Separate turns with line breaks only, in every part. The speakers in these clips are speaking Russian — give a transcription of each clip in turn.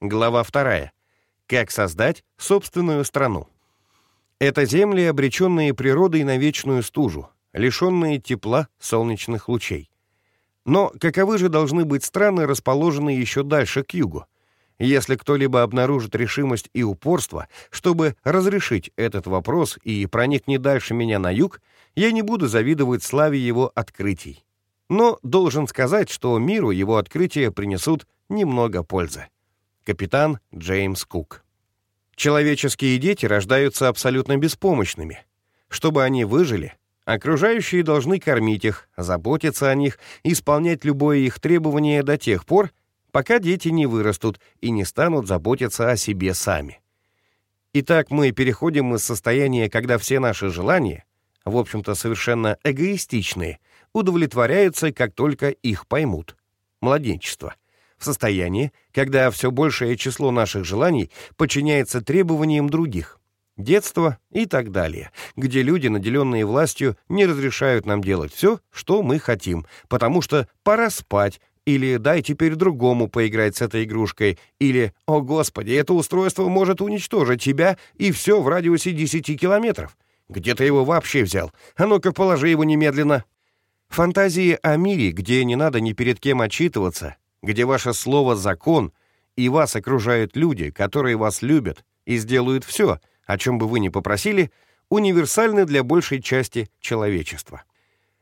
Глава 2. Как создать собственную страну. Это земли, обреченные природой на вечную стужу, лишенные тепла солнечных лучей. Но каковы же должны быть страны, расположенные еще дальше к югу? Если кто-либо обнаружит решимость и упорство, чтобы разрешить этот вопрос и проникнет дальше меня на юг, я не буду завидовать славе его открытий. Но должен сказать, что миру его открытия принесут немного пользы. Капитан Джеймс Кук. Человеческие дети рождаются абсолютно беспомощными. Чтобы они выжили, окружающие должны кормить их, заботиться о них, исполнять любое их требование до тех пор, пока дети не вырастут и не станут заботиться о себе сами. Итак, мы переходим из состояния, когда все наши желания, в общем-то совершенно эгоистичные, удовлетворяются, как только их поймут. Младенчество. В состоянии, когда все большее число наших желаний подчиняется требованиям других. Детство и так далее, где люди, наделенные властью, не разрешают нам делать все, что мы хотим, потому что пора спать, или «дай теперь другому поиграть с этой игрушкой», или «О, Господи, это устройство может уничтожить тебя, и все в радиусе 10 километров». Где ты его вообще взял? А ну-ка, положи его немедленно. Фантазии о мире, где не надо ни перед кем отчитываться, где ваше слово — закон, и вас окружают люди, которые вас любят и сделают все, о чем бы вы ни попросили, универсальны для большей части человечества.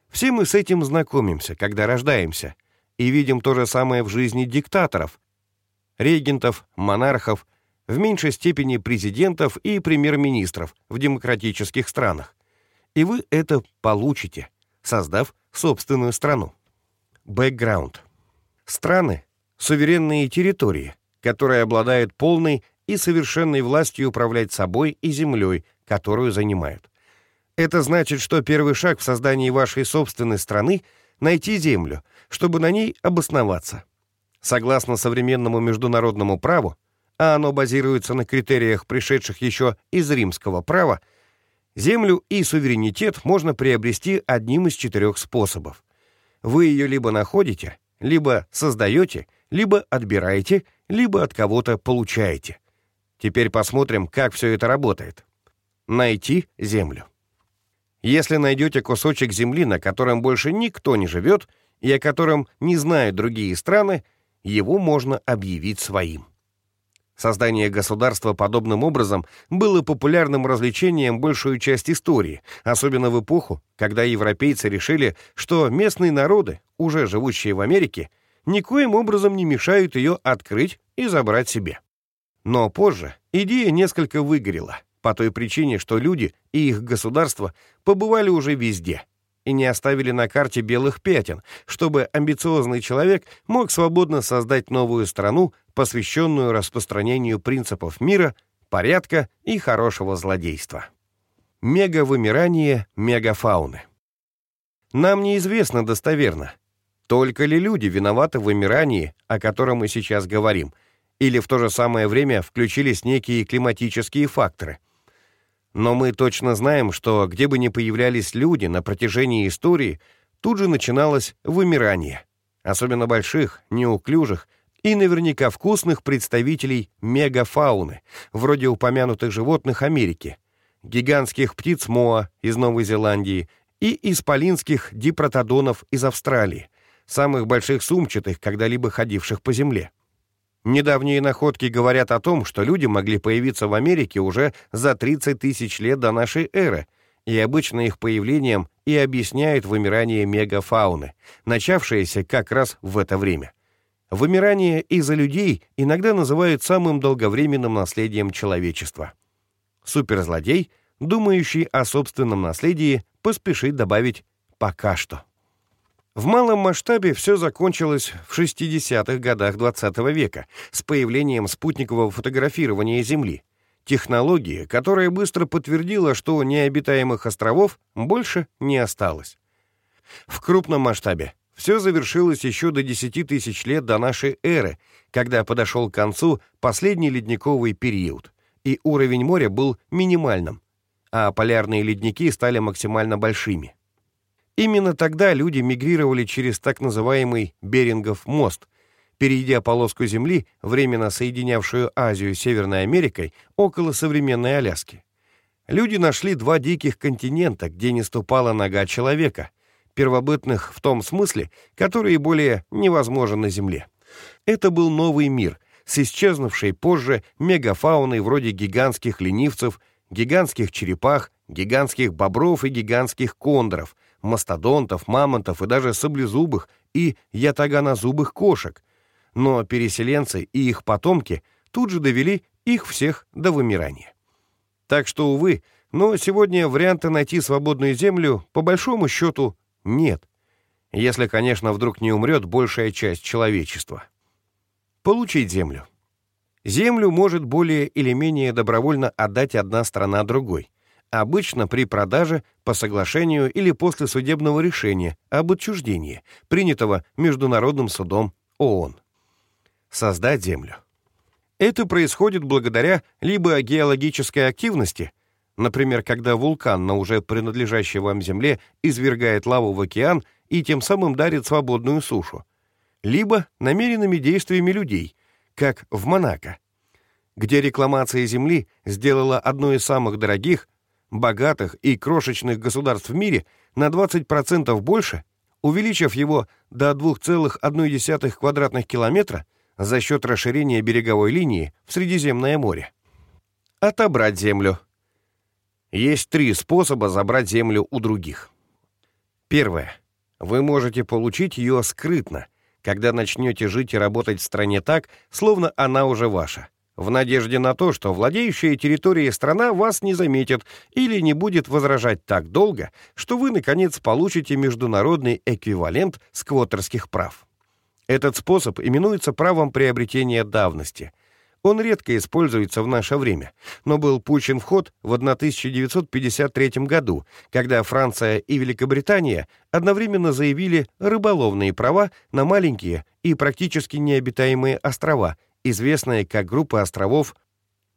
Все мы с этим знакомимся, когда рождаемся — и видим то же самое в жизни диктаторов, регентов, монархов, в меньшей степени президентов и премьер-министров в демократических странах. И вы это получите, создав собственную страну. Бэкграунд. Страны — суверенные территории, которые обладают полной и совершенной властью управлять собой и землей, которую занимают. Это значит, что первый шаг в создании вашей собственной страны — найти землю — чтобы на ней обосноваться. Согласно современному международному праву, а оно базируется на критериях, пришедших еще из римского права, землю и суверенитет можно приобрести одним из четырех способов. Вы ее либо находите, либо создаете, либо отбираете, либо от кого-то получаете. Теперь посмотрим, как все это работает. Найти землю. Если найдете кусочек земли, на котором больше никто не живет, и о котором не знают другие страны, его можно объявить своим. Создание государства подобным образом было популярным развлечением большую часть истории, особенно в эпоху, когда европейцы решили, что местные народы, уже живущие в Америке, никоим образом не мешают ее открыть и забрать себе. Но позже идея несколько выгорела, по той причине, что люди и их государства побывали уже везде — и не оставили на карте белых пятен, чтобы амбициозный человек мог свободно создать новую страну, посвященную распространению принципов мира, порядка и хорошего злодейства. Мегавымирание мегафауны. Нам неизвестно достоверно, только ли люди виноваты в вымирании, о котором мы сейчас говорим, или в то же самое время включились некие климатические факторы — но мы точно знаем, что где бы ни появлялись люди на протяжении истории, тут же начиналось вымирание. Особенно больших, неуклюжих и наверняка вкусных представителей мегафауны, вроде упомянутых животных Америки, гигантских птиц Моа из Новой Зеландии и исполинских дипротодонов из Австралии, самых больших сумчатых, когда-либо ходивших по Земле. Недавние находки говорят о том, что люди могли появиться в Америке уже за 30 тысяч лет до нашей эры, и обычно их появлением и объясняют вымирание мегафауны, начавшееся как раз в это время. Вымирание из-за людей иногда называют самым долговременным наследием человечества. Суперзлодей, думающий о собственном наследии, поспешит добавить «пока что». В малом масштабе все закончилось в 60-х годах XX -го века с появлением спутникового фотографирования Земли, технологии, которая быстро подтвердила, что необитаемых островов больше не осталось. В крупном масштабе все завершилось еще до 10 тысяч лет до нашей эры, когда подошел к концу последний ледниковый период, и уровень моря был минимальным, а полярные ледники стали максимально большими. Именно тогда люди мигрировали через так называемый Берингов мост, перейдя полоску Земли, временно соединявшую Азию с Северной Америкой, около современной Аляски. Люди нашли два диких континента, где не ступала нога человека, первобытных в том смысле, которые более невозможны на Земле. Это был новый мир, с исчезнувшей позже мегафауной вроде гигантских ленивцев, гигантских черепах, гигантских бобров и гигантских кондоров, мастодонтов, мамонтов и даже саблезубых и ятаганозубых кошек. Но переселенцы и их потомки тут же довели их всех до вымирания. Так что, увы, но сегодня варианта найти свободную землю, по большому счету, нет. Если, конечно, вдруг не умрет большая часть человечества. Получить землю. Землю может более или менее добровольно отдать одна страна другой. Обычно при продаже, по соглашению или после судебного решения об отчуждении, принятого Международным судом ООН. Создать землю. Это происходит благодаря либо геологической активности, например, когда вулкан на уже принадлежащей вам земле извергает лаву в океан и тем самым дарит свободную сушу, либо намеренными действиями людей, как в Монако, где рекламация земли сделала одно из самых дорогих, богатых и крошечных государств в мире на 20% больше, увеличив его до 2,1 квадратных километра за счет расширения береговой линии в Средиземное море. Отобрать землю. Есть три способа забрать землю у других. Первое. Вы можете получить ее скрытно, когда начнете жить и работать в стране так, словно она уже ваша, в надежде на то, что владеющая территорией страна вас не заметит или не будет возражать так долго, что вы, наконец, получите международный эквивалент сквотерских прав. Этот способ именуется правом приобретения давности. Он редко используется в наше время, но был пущен в ход в 1953 году, когда Франция и Великобритания одновременно заявили рыболовные права на маленькие и практически необитаемые острова, известные как группа островов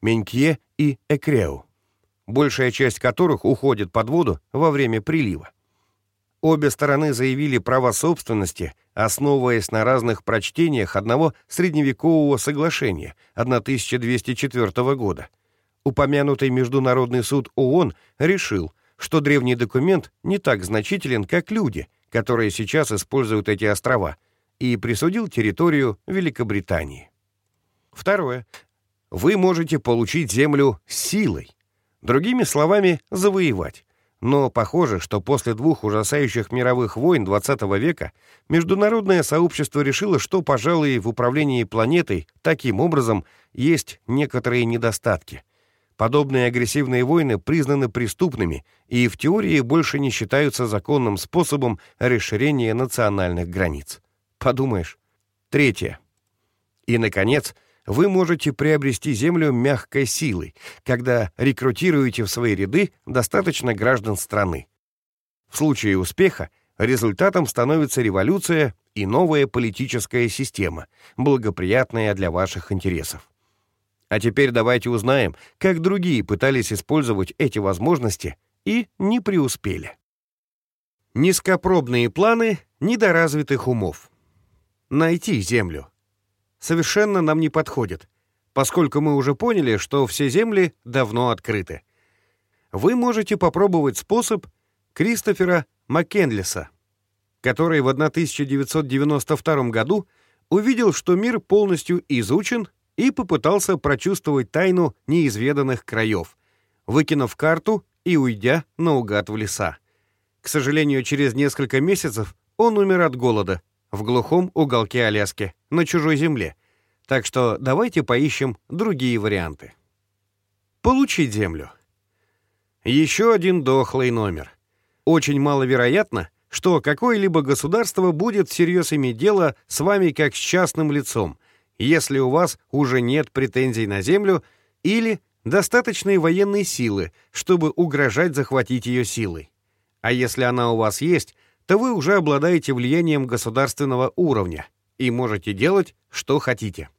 Менькье и Экреу, большая часть которых уходит под воду во время прилива. Обе стороны заявили право собственности, основываясь на разных прочтениях одного средневекового соглашения 1204 года. Упомянутый Международный суд ООН решил, что древний документ не так значителен, как люди, которые сейчас используют эти острова, и присудил территорию Великобритании. Второе. Вы можете получить землю силой. Другими словами, завоевать. Но похоже, что после двух ужасающих мировых войн XX века международное сообщество решило, что, пожалуй, в управлении планетой таким образом есть некоторые недостатки. Подобные агрессивные войны признаны преступными и в теории больше не считаются законным способом расширения национальных границ. Подумаешь. Третье. И, наконец, вы можете приобрести землю мягкой силой, когда рекрутируете в свои ряды достаточно граждан страны. В случае успеха результатом становится революция и новая политическая система, благоприятная для ваших интересов. А теперь давайте узнаем, как другие пытались использовать эти возможности и не преуспели. Низкопробные планы недоразвитых умов. Найти землю совершенно нам не подходит, поскольку мы уже поняли, что все земли давно открыты. Вы можете попробовать способ Кристофера Маккенлиса, который в 1992 году увидел, что мир полностью изучен и попытался прочувствовать тайну неизведанных краев, выкинув карту и уйдя наугад в леса. К сожалению, через несколько месяцев он умер от голода, в глухом уголке Аляски, на чужой земле. Так что давайте поищем другие варианты. Получить землю. Еще один дохлый номер. Очень маловероятно, что какое-либо государство будет всерьез иметь дело с вами как с частным лицом, если у вас уже нет претензий на землю или достаточной военной силы, чтобы угрожать захватить ее силой. А если она у вас есть, то вы уже обладаете влиянием государственного уровня и можете делать, что хотите.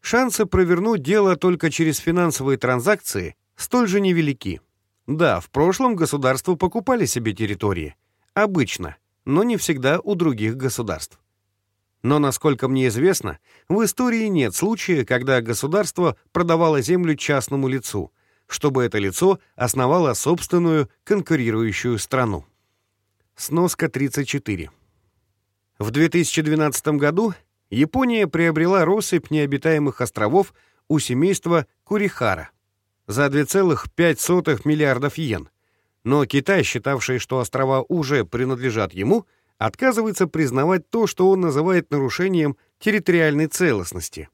Шансы провернуть дело только через финансовые транзакции столь же невелики. Да, в прошлом государства покупали себе территории. Обычно, но не всегда у других государств. Но, насколько мне известно, в истории нет случая, когда государство продавало землю частному лицу, чтобы это лицо основало собственную конкурирующую страну. Сноска 34. В 2012 году Япония приобрела россыпь необитаемых островов у семейства Курихара за 2,5 миллиардов йен. Но Китай, считавший, что острова уже принадлежат ему, отказывается признавать то, что он называет нарушением территориальной целостности.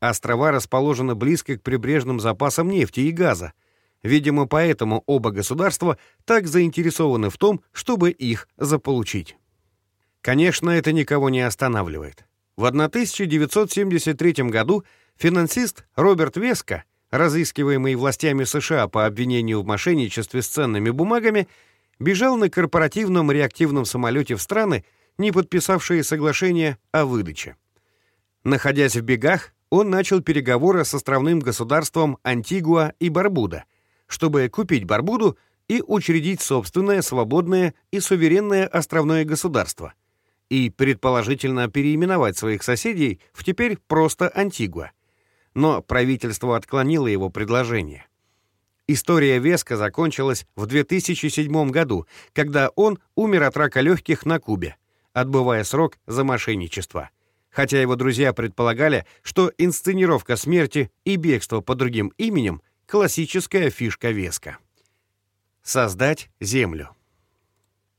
Острова расположены близко к прибрежным запасам нефти и газа. Видимо, поэтому оба государства так заинтересованы в том, чтобы их заполучить. Конечно, это никого не останавливает. В 1973 году финансист Роберт Веска, разыскиваемый властями США по обвинению в мошенничестве с ценными бумагами, бежал на корпоративном реактивном самолете в страны, не подписавшие соглашение о выдаче. Находясь в бегах, он начал переговоры с островным государством Антигуа и Барбуда, чтобы купить Барбуду и учредить собственное свободное и суверенное островное государство и предположительно переименовать своих соседей в теперь просто Антигуа. Но правительство отклонило его предложение. История Веска закончилась в 2007 году, когда он умер от рака легких на Кубе, отбывая срок за мошенничество. Хотя его друзья предполагали, что инсценировка смерти и бегство под другим именем — классическая фишка Веска. Создать Землю.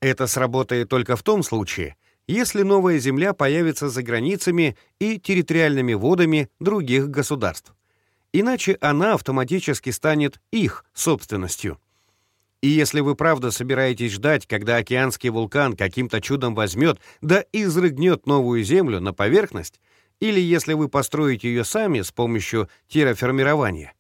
Это сработает только в том случае, если новая Земля появится за границами и территориальными водами других государств иначе она автоматически станет их собственностью. И если вы правда собираетесь ждать, когда океанский вулкан каким-то чудом возьмет да изрыгнет новую Землю на поверхность, или если вы построите ее сами с помощью терраформирования,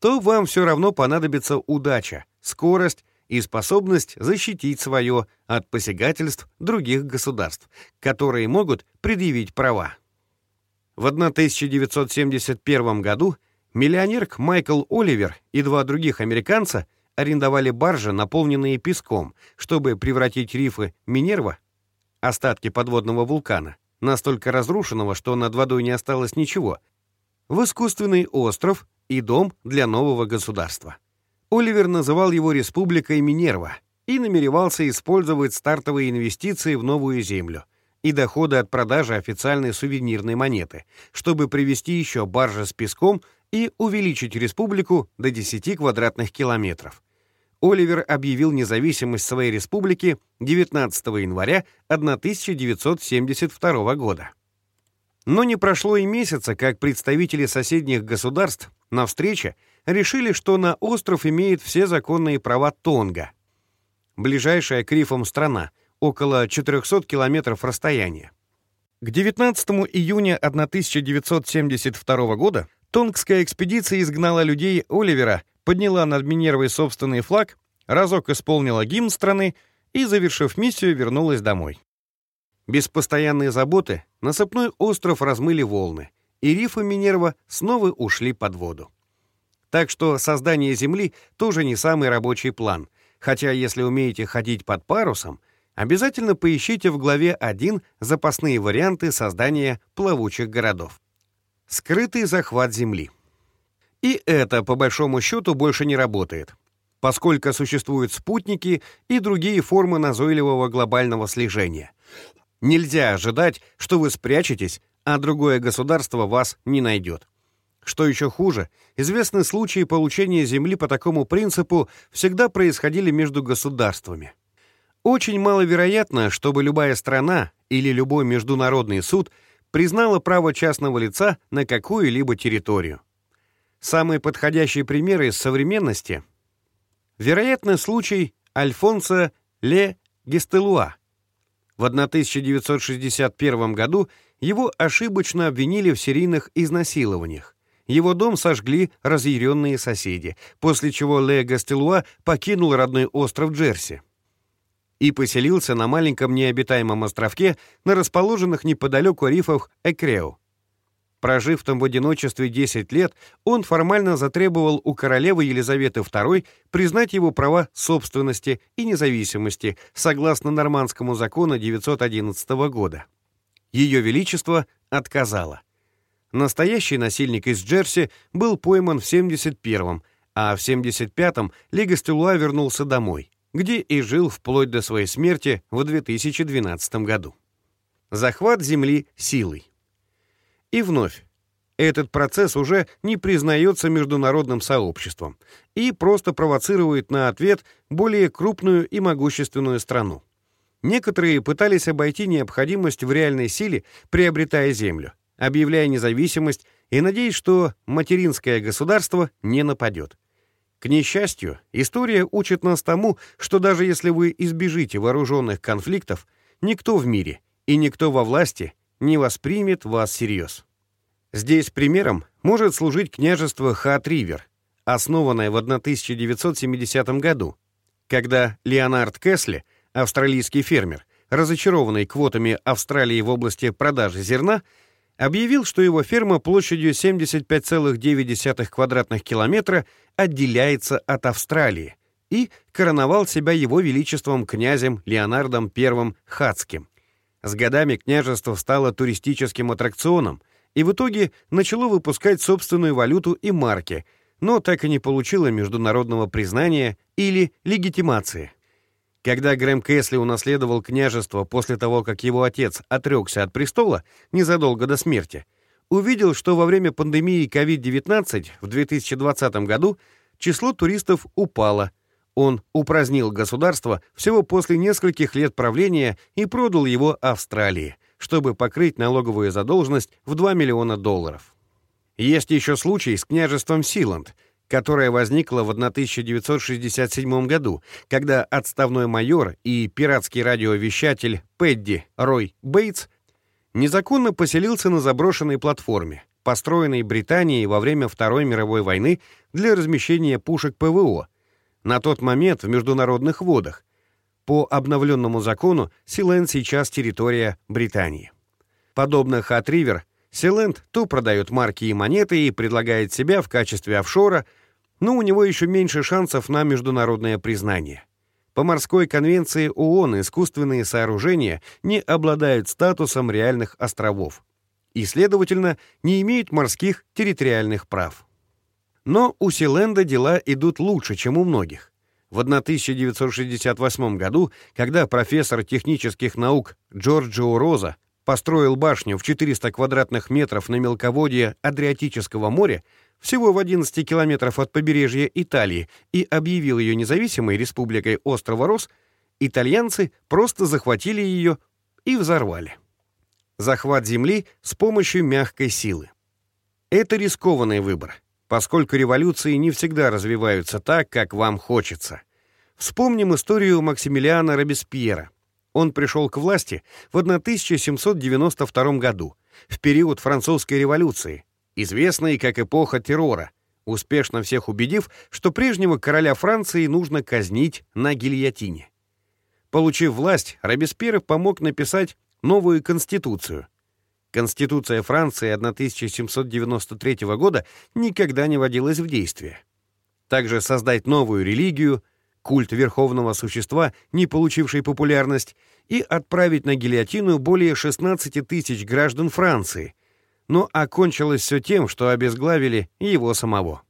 то вам все равно понадобится удача, скорость и способность защитить свое от посягательств других государств, которые могут предъявить права. В 1971 году Миллионер Майкл Оливер и два других американца арендовали баржи, наполненные песком, чтобы превратить рифы Минерва, остатки подводного вулкана, настолько разрушенного, что над водой не осталось ничего, в искусственный остров и дом для нового государства. Оливер называл его Республикой Минерва и намеревался использовать стартовые инвестиции в новую землю и доходы от продажи официальной сувенирной монеты, чтобы привести еще баржи с песком и увеличить республику до 10 квадратных километров. Оливер объявил независимость своей республики 19 января 1972 года. Но не прошло и месяца, как представители соседних государств на встрече решили, что на остров имеет все законные права Тонга, ближайшая к рифам страна, около 400 километров расстояния. К 19 июня 1972 года Тонгская экспедиция изгнала людей Оливера, подняла над Минервой собственный флаг, разок исполнила гимн страны и, завершив миссию, вернулась домой. Без постоянной заботы насыпной остров размыли волны, и рифы Минерва снова ушли под воду. Так что создание Земли тоже не самый рабочий план, хотя если умеете ходить под парусом, обязательно поищите в главе 1 запасные варианты создания плавучих городов. Скрытый захват Земли. И это, по большому счету, больше не работает, поскольку существуют спутники и другие формы назойливого глобального слежения. Нельзя ожидать, что вы спрячетесь, а другое государство вас не найдет. Что еще хуже, известны случаи получения Земли по такому принципу всегда происходили между государствами. Очень маловероятно, чтобы любая страна или любой международный суд – признала право частного лица на какую-либо территорию. Самый подходящий пример из современности — вероятно, случай Альфонса Ле Гестелуа. В 1961 году его ошибочно обвинили в серийных изнасилованиях. Его дом сожгли разъяренные соседи, после чего Ле Гастелуа покинул родной остров Джерси и поселился на маленьком необитаемом островке на расположенных неподалеку рифах Экрео. Прожив там в одиночестве 10 лет, он формально затребовал у королевы Елизаветы II признать его права собственности и независимости согласно нормандскому закону 911 года. Ее Величество отказало. Настоящий насильник из Джерси был пойман в 71-м, а в 75-м Лигастелуа вернулся домой, где и жил вплоть до своей смерти в 2012 году. Захват земли силой. И вновь, этот процесс уже не признается международным сообществом и просто провоцирует на ответ более крупную и могущественную страну. Некоторые пытались обойти необходимость в реальной силе, приобретая землю, объявляя независимость и надеясь, что материнское государство не нападет. К несчастью, история учит нас тому, что даже если вы избежите вооруженных конфликтов, никто в мире и никто во власти не воспримет вас всерьез. Здесь примером может служить княжество Хат-Ривер, основанное в 1970 году, когда Леонард Кесли, австралийский фермер, разочарованный квотами Австралии в области продажи зерна, объявил, что его ферма площадью 75,9 квадратных километра отделяется от Австралии и короновал себя его величеством князем Леонардом I Хацким. С годами княжество стало туристическим аттракционом и в итоге начало выпускать собственную валюту и марки, но так и не получило международного признания или легитимации. Когда Грэм Кэсли унаследовал княжество после того, как его отец отрекся от престола незадолго до смерти, увидел, что во время пандемии COVID-19 в 2020 году число туристов упало. Он упразднил государство всего после нескольких лет правления и продал его Австралии, чтобы покрыть налоговую задолженность в 2 миллиона долларов. Есть еще случай с княжеством Силанд — которая возникла в 1967 году, когда отставной майор и пиратский радиовещатель Пэдди Рой Бейтс незаконно поселился на заброшенной платформе, построенной Британией во время Второй мировой войны для размещения пушек ПВО, на тот момент в международных водах. По обновленному закону Силенд сейчас территория Британии. Подобно Хат-Ривер, Силенд то продает марки и монеты и предлагает себя в качестве офшора – но у него еще меньше шансов на международное признание. По морской конвенции ООН искусственные сооружения не обладают статусом реальных островов и, следовательно, не имеют морских территориальных прав. Но у Силенда дела идут лучше, чем у многих. В 1968 году, когда профессор технических наук Джорджио Роза построил башню в 400 квадратных метров на мелководье Адриатического моря, всего в 11 километров от побережья Италии, и объявил ее независимой республикой острова Рос, итальянцы просто захватили ее и взорвали. Захват земли с помощью мягкой силы. Это рискованный выбор, поскольку революции не всегда развиваются так, как вам хочется. Вспомним историю Максимилиана Робеспьера. Он пришел к власти в 1792 году, в период французской революции, известной как эпоха террора, успешно всех убедив, что прежнего короля Франции нужно казнить на гильотине. Получив власть, Робеспьер помог написать новую конституцию. Конституция Франции 1793 года никогда не вводилась в действие. Также создать новую религию, культ верховного существа, не получивший популярность, и отправить на гильотину более 16 тысяч граждан Франции, но окончилось все тем, что обезглавили его самого.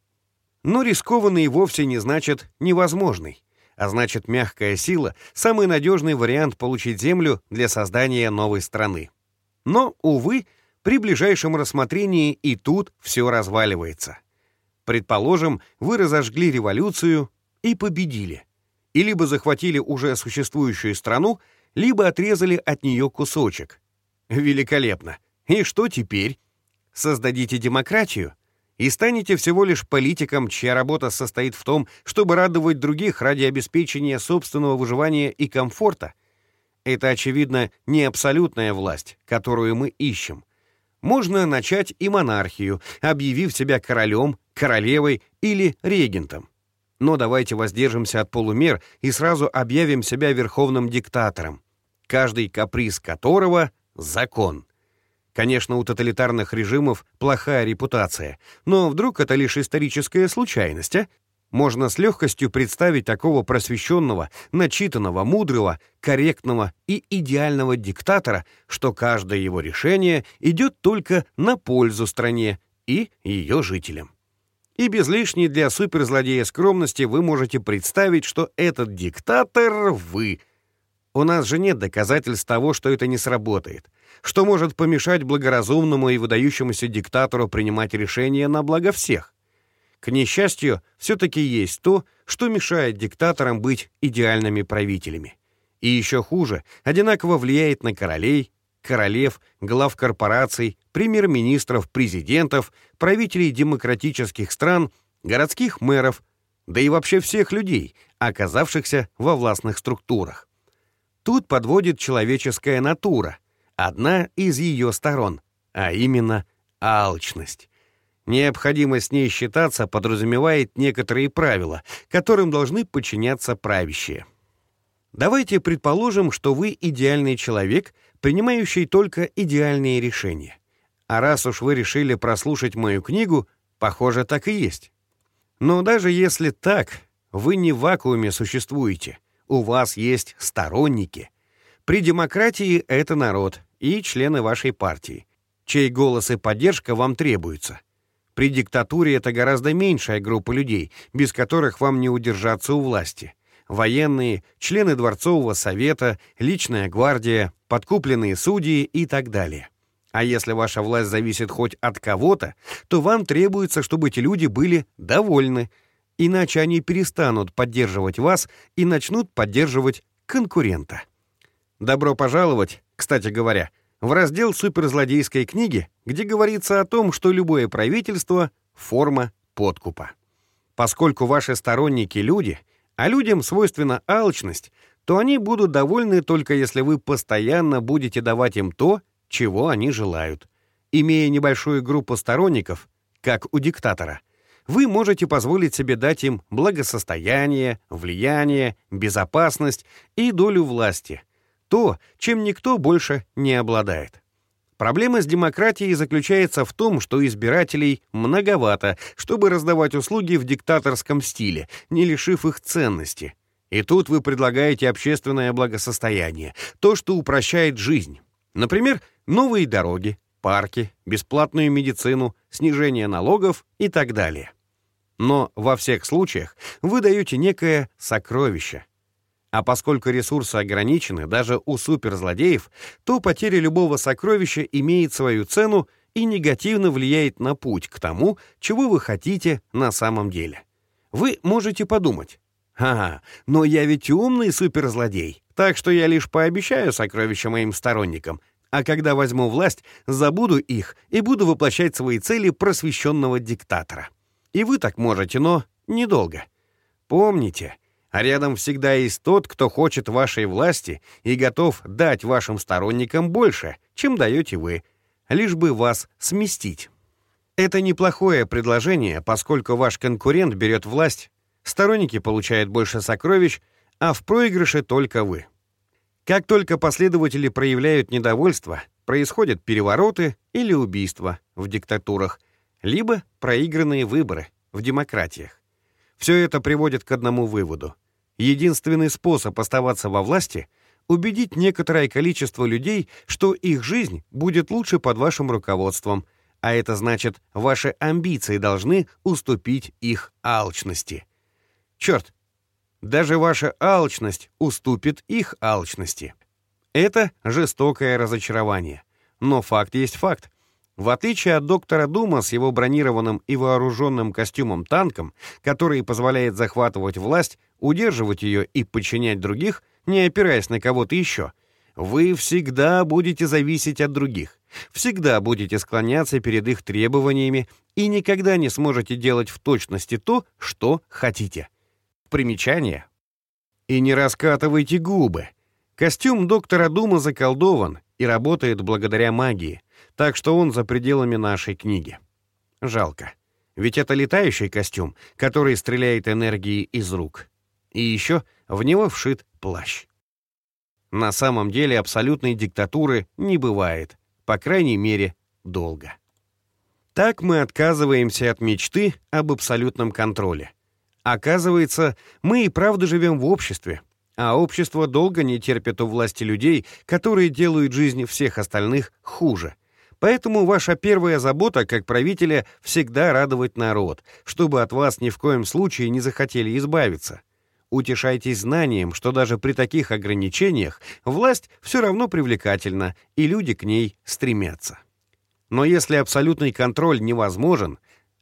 Но рискованный вовсе не значит невозможный, а значит мягкая сила — самый надежный вариант получить землю для создания новой страны. Но, увы, при ближайшем рассмотрении и тут все разваливается. Предположим, вы разожгли революцию и победили. И либо захватили уже существующую страну, либо отрезали от нее кусочек. Великолепно. И что теперь? создадите демократию и станете всего лишь политиком, чья работа состоит в том, чтобы радовать других ради обеспечения собственного выживания и комфорта. Это, очевидно, не абсолютная власть, которую мы ищем. Можно начать и монархию, объявив себя королем, королевой или регентом. Но давайте воздержимся от полумер и сразу объявим себя верховным диктатором, каждый каприз которого — закон. Конечно, у тоталитарных режимов плохая репутация, но вдруг это лишь историческая случайность, а? можно с легкостью представить такого просвещенного, начитанного, мудрого, корректного и идеального диктатора, что каждое его решение идет только на пользу стране и ее жителям. И без лишней для суперзлодея скромности вы можете представить, что этот диктатор — вы. У нас же нет доказательств того, что это не сработает, что может помешать благоразумному и выдающемуся диктатору принимать решения на благо всех. К несчастью, все-таки есть то, что мешает диктаторам быть идеальными правителями. И еще хуже, одинаково влияет на королей, королев, глав корпораций, премьер-министров, президентов, правителей демократических стран, городских мэров, да и вообще всех людей, оказавшихся во властных структурах. Тут подводит человеческая натура, одна из ее сторон, а именно алчность. Необходимость с ней считаться подразумевает некоторые правила, которым должны подчиняться правящие. Давайте предположим, что вы идеальный человек, принимающий только идеальные решения. А раз уж вы решили прослушать мою книгу, похоже, так и есть. Но даже если так, вы не в вакууме существуете. У вас есть сторонники. При демократии это народ и члены вашей партии, чей голос и поддержка вам требуются. При диктатуре это гораздо меньшая группа людей, без которых вам не удержаться у власти. Военные, члены дворцового совета, личная гвардия, подкупленные судьи и так далее. А если ваша власть зависит хоть от кого-то, то вам требуется, чтобы эти люди были довольны, иначе они перестанут поддерживать вас и начнут поддерживать конкурента. Добро пожаловать, кстати говоря, в раздел суперзлодейской книги, где говорится о том, что любое правительство — форма подкупа. Поскольку ваши сторонники — люди, а людям свойственна алчность, то они будут довольны только если вы постоянно будете давать им то, чего они желают. Имея небольшую группу сторонников, как у диктатора, вы можете позволить себе дать им благосостояние, влияние, безопасность и долю власти — то, чем никто больше не обладает. Проблема с демократией заключается в том, что избирателей многовато, чтобы раздавать услуги в диктаторском стиле, не лишив их ценности. И тут вы предлагаете общественное благосостояние, то, что упрощает жизнь. Например, новые дороги, парки, бесплатную медицину, снижение налогов и так далее. Но во всех случаях вы даете некое сокровище, а поскольку ресурсы ограничены даже у суперзлодеев, то потеря любого сокровища имеет свою цену и негативно влияет на путь к тому, чего вы хотите на самом деле. Вы можете подумать, «Ага, но я ведь умный суперзлодей, так что я лишь пообещаю сокровища моим сторонникам, а когда возьму власть, забуду их и буду воплощать свои цели просвещенного диктатора. И вы так можете, но недолго. Помните, а рядом всегда есть тот, кто хочет вашей власти и готов дать вашим сторонникам больше, чем даете вы, лишь бы вас сместить. Это неплохое предложение, поскольку ваш конкурент берет власть, сторонники получают больше сокровищ, а в проигрыше только вы. Как только последователи проявляют недовольство, происходят перевороты или убийства в диктатурах, либо проигранные выборы в демократиях. Все это приводит к одному выводу. Единственный способ оставаться во власти — убедить некоторое количество людей, что их жизнь будет лучше под вашим руководством, а это значит, ваши амбиции должны уступить их алчности. Черт, даже ваша алчность уступит их алчности. Это жестокое разочарование. Но факт есть факт. В отличие от доктора Дума с его бронированным и вооруженным костюмом-танком, который позволяет захватывать власть, удерживать ее и подчинять других, не опираясь на кого-то еще, вы всегда будете зависеть от других, всегда будете склоняться перед их требованиями и никогда не сможете делать в точности то, что хотите. Примечание. И не раскатывайте губы. Костюм доктора Дума заколдован и работает благодаря магии — так что он за пределами нашей книги. Жалко. Ведь это летающий костюм, который стреляет энергией из рук. И еще в него вшит плащ. На самом деле абсолютной диктатуры не бывает, по крайней мере, долго. Так мы отказываемся от мечты об абсолютном контроле. Оказывается, мы и правда живем в обществе, а общество долго не терпит у власти людей, которые делают жизнь всех остальных хуже. Поэтому ваша первая забота, как правителя, всегда радовать народ, чтобы от вас ни в коем случае не захотели избавиться. Утешайтесь знанием, что даже при таких ограничениях власть все равно привлекательна, и люди к ней стремятся. Но если абсолютный контроль невозможен,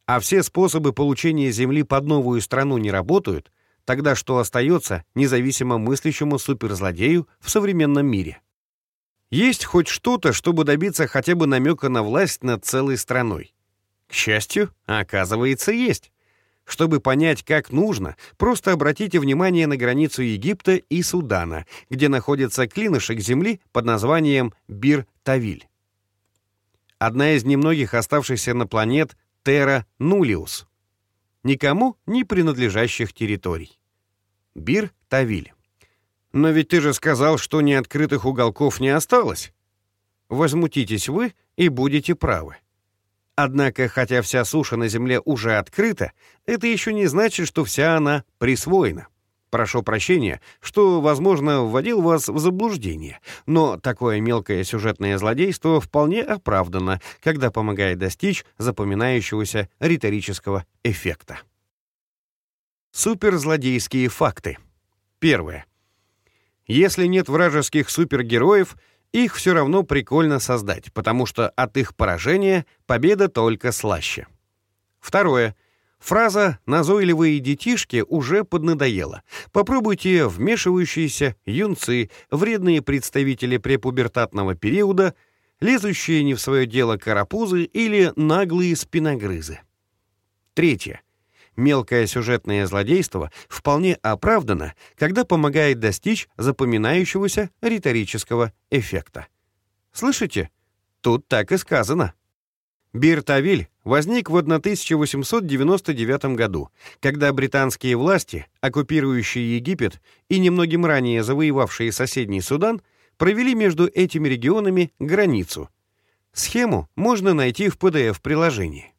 а все способы получения земли под новую страну не работают, тогда что остается независимо мыслящему суперзлодею в современном мире? Есть хоть что-то, чтобы добиться хотя бы намека на власть над целой страной? К счастью, оказывается, есть. Чтобы понять, как нужно, просто обратите внимание на границу Египта и Судана, где находится клинышек земли под названием Бир-Тавиль. Одна из немногих оставшихся на планет Терра Нулиус. Никому не принадлежащих территорий. Бир-Тавиль. Но ведь ты же сказал, что неоткрытых уголков не осталось. Возмутитесь вы и будете правы. Однако, хотя вся суша на Земле уже открыта, это еще не значит, что вся она присвоена. Прошу прощения, что, возможно, вводил вас в заблуждение, но такое мелкое сюжетное злодейство вполне оправдано, когда помогает достичь запоминающегося риторического эффекта. Суперзлодейские факты. Первое. Если нет вражеских супергероев, их все равно прикольно создать, потому что от их поражения победа только слаще. Второе. Фраза «назойливые детишки» уже поднадоела. Попробуйте вмешивающиеся юнцы, вредные представители препубертатного периода, лезущие не в свое дело карапузы или наглые спиногрызы. Третье. Мелкое сюжетное злодейство вполне оправдано, когда помогает достичь запоминающегося риторического эффекта. Слышите? Тут так и сказано. Биртавиль возник в 1899 году, когда британские власти, оккупирующие Египет и немногим ранее завоевавшие соседний Судан, провели между этими регионами границу. Схему можно найти в PDF-приложении.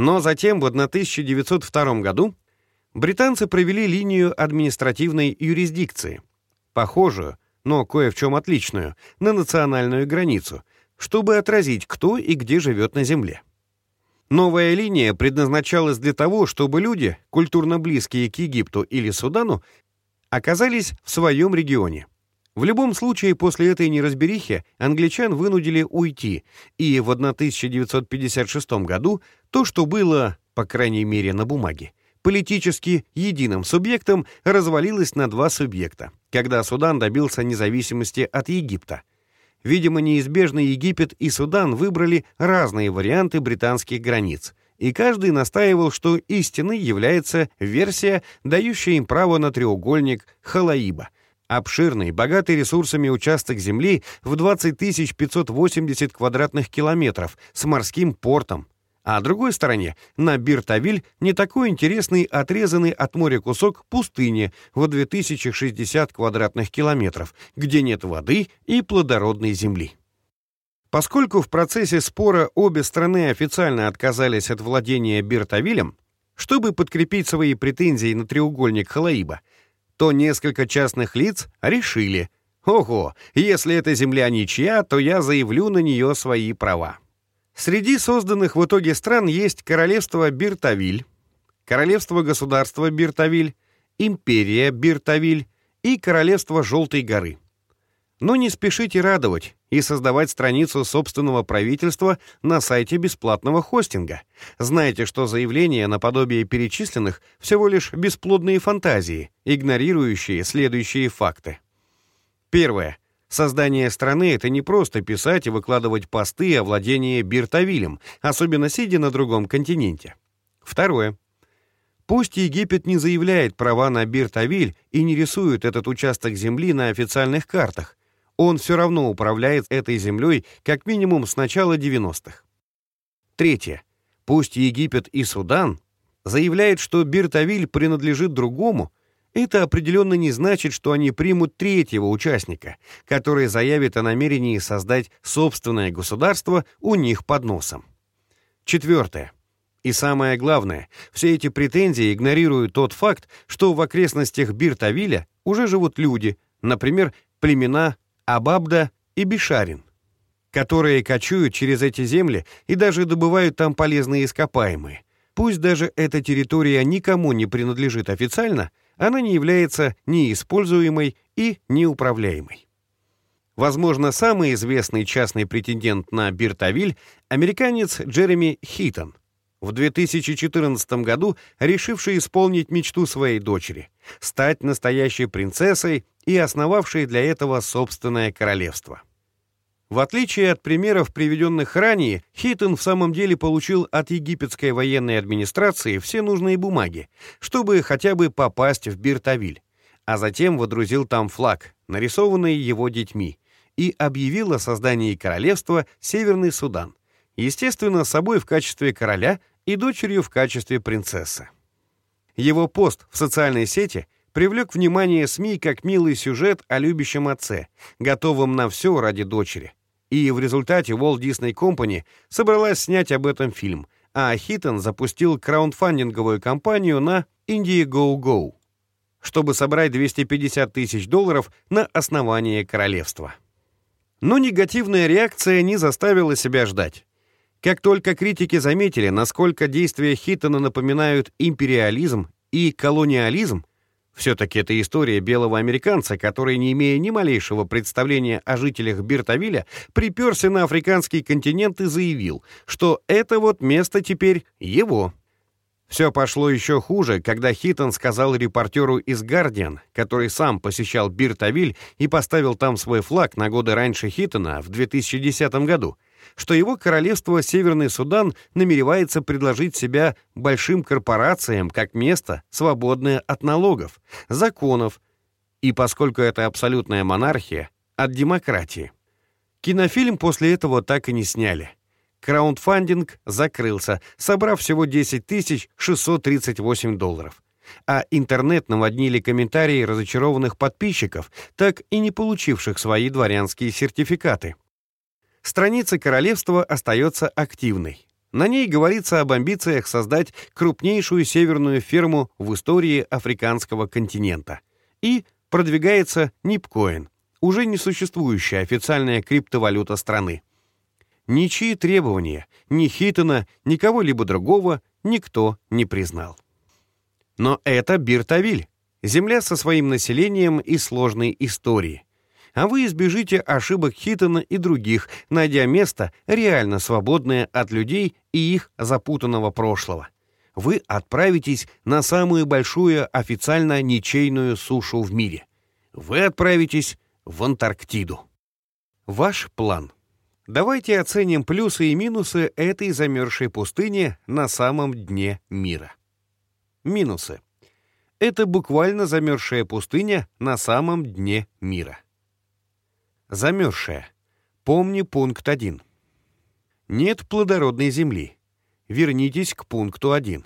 Но затем в 1902 году британцы провели линию административной юрисдикции, похожую, но кое в чем отличную, на национальную границу — чтобы отразить, кто и где живет на Земле. Новая линия предназначалась для того, чтобы люди, культурно близкие к Египту или Судану, оказались в своем регионе. В любом случае, после этой неразберихи англичан вынудили уйти, и в 1956 году то, что было, по крайней мере на бумаге, политически единым субъектом, развалилось на два субъекта, когда Судан добился независимости от Египта. Видимо, неизбежно Египет и Судан выбрали разные варианты британских границ, и каждый настаивал, что истиной является версия, дающая им право на треугольник Халаиба, обширный, богатый ресурсами участок земли в 20 580 квадратных километров с морским портом, а другой стороне, на Биртавиль, не такой интересный отрезанный от моря кусок пустыни в 2060 квадратных километров, где нет воды и плодородной земли. Поскольку в процессе спора обе страны официально отказались от владения Биртавилем, чтобы подкрепить свои претензии на треугольник Халаиба, то несколько частных лиц решили, «Ого, если эта земля ничья, то я заявлю на нее свои права». Среди созданных в итоге стран есть королевство Биртавиль, королевство государства Биртавиль, империя Биртавиль и королевство Желтой горы. Но не спешите радовать и создавать страницу собственного правительства на сайте бесплатного хостинга. Знайте, что заявления наподобие перечисленных всего лишь бесплодные фантазии, игнорирующие следующие факты. Первое. Создание страны — это не просто писать и выкладывать посты о владении Биртавилем, особенно сидя на другом континенте. Второе. Пусть Египет не заявляет права на Биртавиль и не рисует этот участок земли на официальных картах, он все равно управляет этой землей как минимум с начала 90-х. Третье. Пусть Египет и Судан заявляют, что Биртавиль принадлежит другому, это определенно не значит, что они примут третьего участника, который заявит о намерении создать собственное государство у них под носом. Четвертое. И самое главное, все эти претензии игнорируют тот факт, что в окрестностях Биртавиля уже живут люди, например, племена Абабда и Бишарин, которые кочуют через эти земли и даже добывают там полезные ископаемые. Пусть даже эта территория никому не принадлежит официально, она не является неиспользуемой и неуправляемой. Возможно, самый известный частный претендент на Биртавиль — американец Джереми Хитон, в 2014 году решивший исполнить мечту своей дочери — стать настоящей принцессой и основавшей для этого собственное королевство. В отличие от примеров, приведенных ранее, Хитон в самом деле получил от египетской военной администрации все нужные бумаги, чтобы хотя бы попасть в Биртавиль, а затем водрузил там флаг, нарисованный его детьми, и объявил о создании королевства Северный Судан, естественно, собой в качестве короля и дочерью в качестве принцессы. Его пост в социальной сети привлек внимание СМИ как милый сюжет о любящем отце, готовом на все ради дочери. И в результате Walt Disney Company собралась снять об этом фильм, а Хитон запустил краундфандинговую кампанию на Indiegogo, чтобы собрать 250 тысяч долларов на основание королевства. Но негативная реакция не заставила себя ждать. Как только критики заметили, насколько действия Хиттона напоминают империализм и колониализм, все-таки это история белого американца, который, не имея ни малейшего представления о жителях Биртавиля, приперся на африканский континент и заявил, что это вот место теперь его. Все пошло еще хуже, когда Хитон сказал репортеру из «Гардиан», который сам посещал Биртавиль и поставил там свой флаг на годы раньше Хитона в 2010 году — что его королевство Северный Судан намеревается предложить себя большим корпорациям как место, свободное от налогов, законов, и, поскольку это абсолютная монархия, от демократии. Кинофильм после этого так и не сняли. Краундфандинг закрылся, собрав всего 10 638 долларов. А интернет наводнили комментарии разочарованных подписчиков, так и не получивших свои дворянские сертификаты. Страница королевства остается активной. На ней говорится об амбициях создать крупнейшую северную ферму в истории африканского континента. И продвигается Нипкоин, уже не существующая официальная криптовалюта страны. Ничьи требования, ни Хитона, ни кого-либо другого никто не признал. Но это Биртавиль, земля со своим населением и сложной историей а вы избежите ошибок Хитона и других, найдя место, реально свободное от людей и их запутанного прошлого. Вы отправитесь на самую большую официально ничейную сушу в мире. Вы отправитесь в Антарктиду. Ваш план. Давайте оценим плюсы и минусы этой замерзшей пустыни на самом дне мира. Минусы. Это буквально замерзшая пустыня на самом дне мира. Замерзшая. Помни пункт 1. Нет плодородной земли. Вернитесь к пункту 1.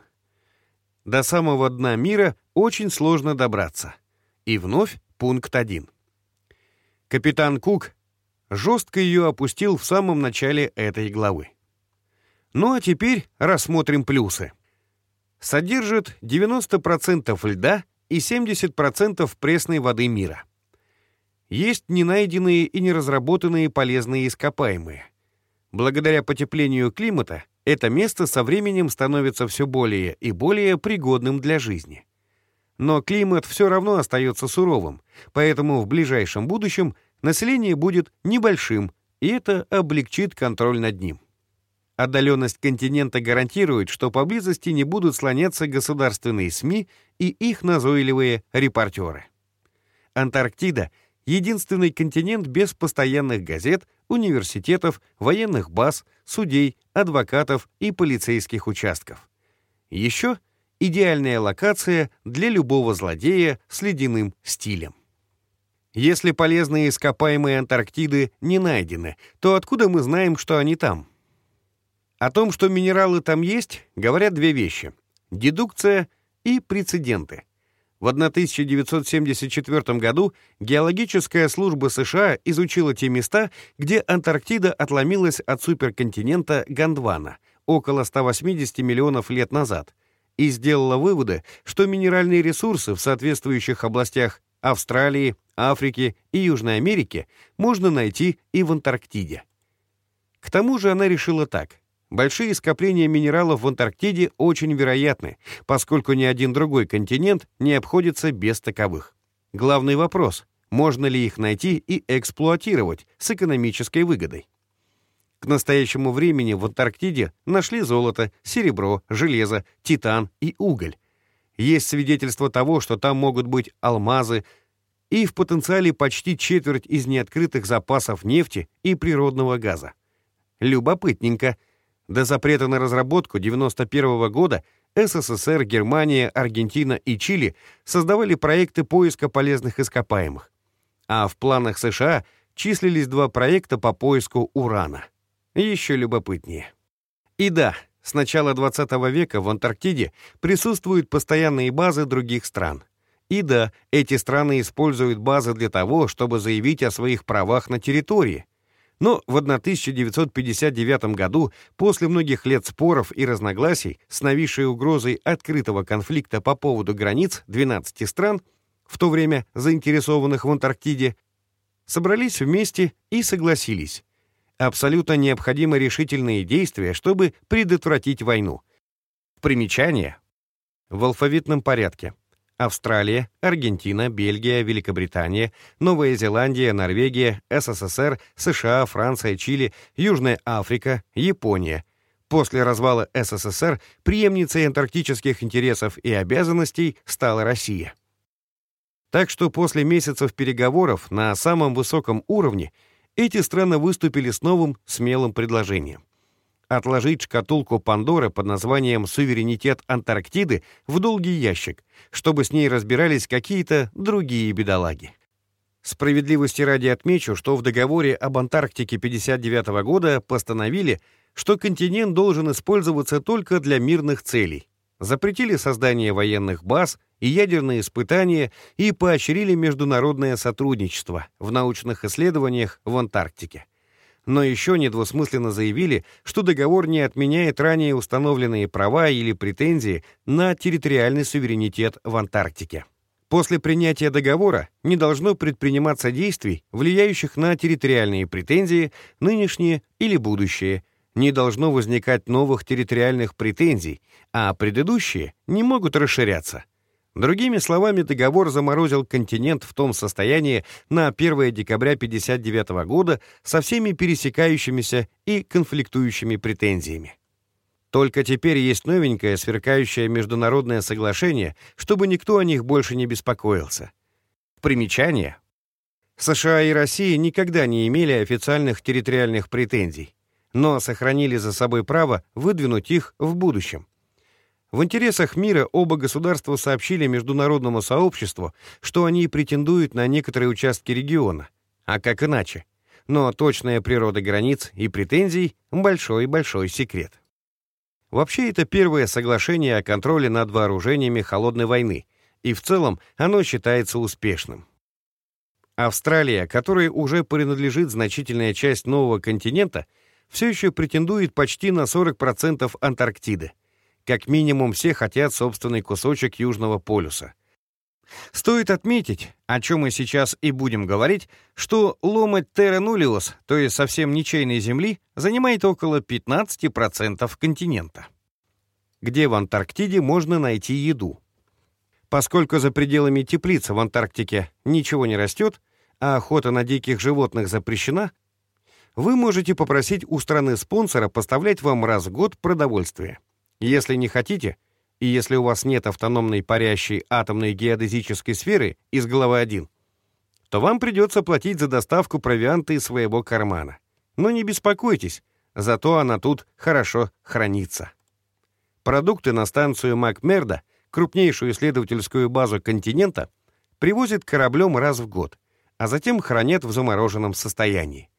До самого дна мира очень сложно добраться. И вновь пункт 1. Капитан Кук жестко ее опустил в самом начале этой главы. Ну а теперь рассмотрим плюсы. Содержит 90% льда и 70% пресной воды мира. Есть ненайденные и неразработанные полезные ископаемые. Благодаря потеплению климата это место со временем становится все более и более пригодным для жизни. Но климат все равно остается суровым, поэтому в ближайшем будущем население будет небольшим, и это облегчит контроль над ним. Отдаленность континента гарантирует, что поблизости не будут слоняться государственные СМИ и их назойливые репортеры. Антарктида — единственный континент без постоянных газет, университетов, военных баз, судей, адвокатов и полицейских участков. Еще идеальная локация для любого злодея с ледяным стилем. Если полезные ископаемые Антарктиды не найдены, то откуда мы знаем, что они там? О том, что минералы там есть, говорят две вещи — дедукция и прецеденты — в 1974 году геологическая служба США изучила те места, где Антарктида отломилась от суперконтинента Гондвана, около 180 миллионов лет назад и сделала выводы, что минеральные ресурсы в соответствующих областях Австралии, Африки и Южной Америки можно найти и в Антарктиде. К тому же она решила так. Большие скопления минералов в Антарктиде очень вероятны, поскольку ни один другой континент не обходится без таковых. Главный вопрос — можно ли их найти и эксплуатировать с экономической выгодой? К настоящему времени в Антарктиде нашли золото, серебро, железо, титан и уголь. Есть свидетельство того, что там могут быть алмазы, и в потенциале почти четверть из неоткрытых запасов нефти и природного газа. Любопытненько. До запрета на разработку 1991 года СССР, Германия, Аргентина и Чили создавали проекты поиска полезных ископаемых. А в планах США числились два проекта по поиску урана. Еще любопытнее. И да, с начала 20 века в Антарктиде присутствуют постоянные базы других стран. И да, эти страны используют базы для того, чтобы заявить о своих правах на территории, но в 1959 году, после многих лет споров и разногласий с нависшей угрозой открытого конфликта по поводу границ 12 стран, в то время заинтересованных в Антарктиде, собрались вместе и согласились. Абсолютно необходимы решительные действия, чтобы предотвратить войну. Примечание. В алфавитном порядке. Австралия, Аргентина, Бельгия, Великобритания, Новая Зеландия, Норвегия, СССР, США, Франция, Чили, Южная Африка, Япония. После развала СССР преемницей антарктических интересов и обязанностей стала Россия. Так что после месяцев переговоров на самом высоком уровне эти страны выступили с новым смелым предложением отложить шкатулку Пандоры под названием «Суверенитет Антарктиды» в долгий ящик, чтобы с ней разбирались какие-то другие бедолаги. Справедливости ради отмечу, что в договоре об Антарктике 59 года постановили, что континент должен использоваться только для мирных целей, запретили создание военных баз и ядерные испытания и поощрили международное сотрудничество в научных исследованиях в Антарктике но еще недвусмысленно заявили, что договор не отменяет ранее установленные права или претензии на территориальный суверенитет в Антарктике. После принятия договора не должно предприниматься действий, влияющих на территориальные претензии, нынешние или будущие, не должно возникать новых территориальных претензий, а предыдущие не могут расширяться. Другими словами, договор заморозил континент в том состоянии на 1 декабря 1959 года со всеми пересекающимися и конфликтующими претензиями. Только теперь есть новенькое, сверкающее международное соглашение, чтобы никто о них больше не беспокоился. Примечание. США и Россия никогда не имели официальных территориальных претензий, но сохранили за собой право выдвинуть их в будущем. В интересах мира оба государства сообщили международному сообществу, что они претендуют на некоторые участки региона. А как иначе? Но точная природа границ и претензий — большой-большой секрет. Вообще, это первое соглашение о контроле над вооружениями холодной войны, и в целом оно считается успешным. Австралия, которой уже принадлежит значительная часть нового континента, все еще претендует почти на 40% Антарктиды — как минимум все хотят собственный кусочек Южного полюса. Стоит отметить, о чем мы сейчас и будем говорить, что ломоть Терра Нулиус, то есть совсем ничейной Земли, занимает около 15% континента. Где в Антарктиде можно найти еду? Поскольку за пределами теплицы в Антарктике ничего не растет, а охота на диких животных запрещена, вы можете попросить у страны-спонсора поставлять вам раз в год продовольствие. Если не хотите, и если у вас нет автономной парящей атомной геодезической сферы из головы 1, то вам придется платить за доставку провианта из своего кармана. Но не беспокойтесь, зато она тут хорошо хранится. Продукты на станцию Макмерда, крупнейшую исследовательскую базу континента, привозят кораблем раз в год, а затем хранят в замороженном состоянии.